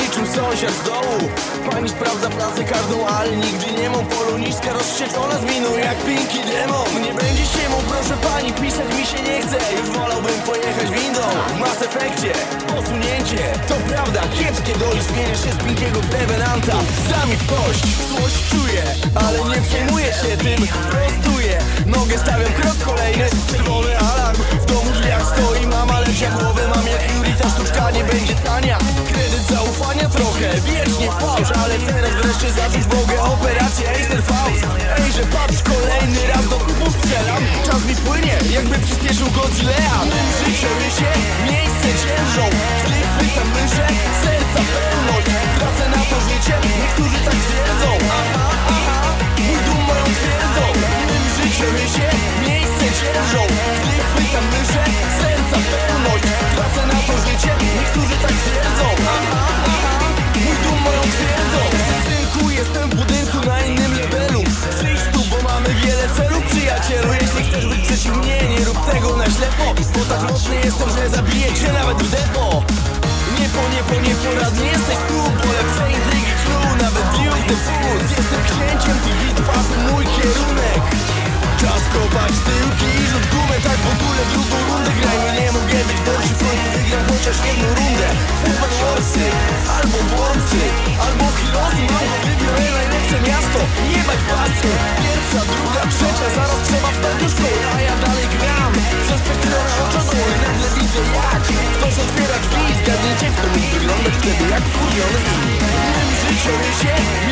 niczym sąsiad z dołu? Pani sprawdza pracę każdą, ale nigdy nie mam poloniska rozwścieczona z miną jak pinki demon Nie będzie się mu, proszę pani, pisać mi się nie chce. Już wolałbym pojechać windą W Mass Effectie, posunięcie To prawda, kiepskie doli zmienia się z pinkiego devenanta Sami w kość, złość czuję Ale nie przejmuję się tym, wiecznie fałsz Ale teraz wreszcie zacząć mogę Operacja Acer Faust. Ej, że patrz, kolejny raz do kubu strzelam Czas mi płynie, jakby przyspieszył Godzilla. W tym życiu się miejsce ciężą. Gdy chwytam myszę, serca pełność Tracę na to życie, niektórzy tak twierdzą. Aha, aha, mój dum moją twierdzą. Życiu się miejsce ciężą Bo tak mocny jestem, że zabiję cię nawet w depo. Nie po, nie po, nie poradny jesteś tu lepsze intrygi clue, nawet Duke the Fools Jestem księciem, ty bitwa to mój kierunek. Czas kopać tyłki, rzut gumę, tak w ogóle drugą rundę grajmy. Nie mogę być gorszy, w końcu wygram chociaż jedną rundę. Football Warsy, albo Wormsy, albo Heroesy Mam wybiorę najlepsze miasto, nie bać pasy. Pierwsza, druga, trzecia, zaraz trzeba w do szkoły shit.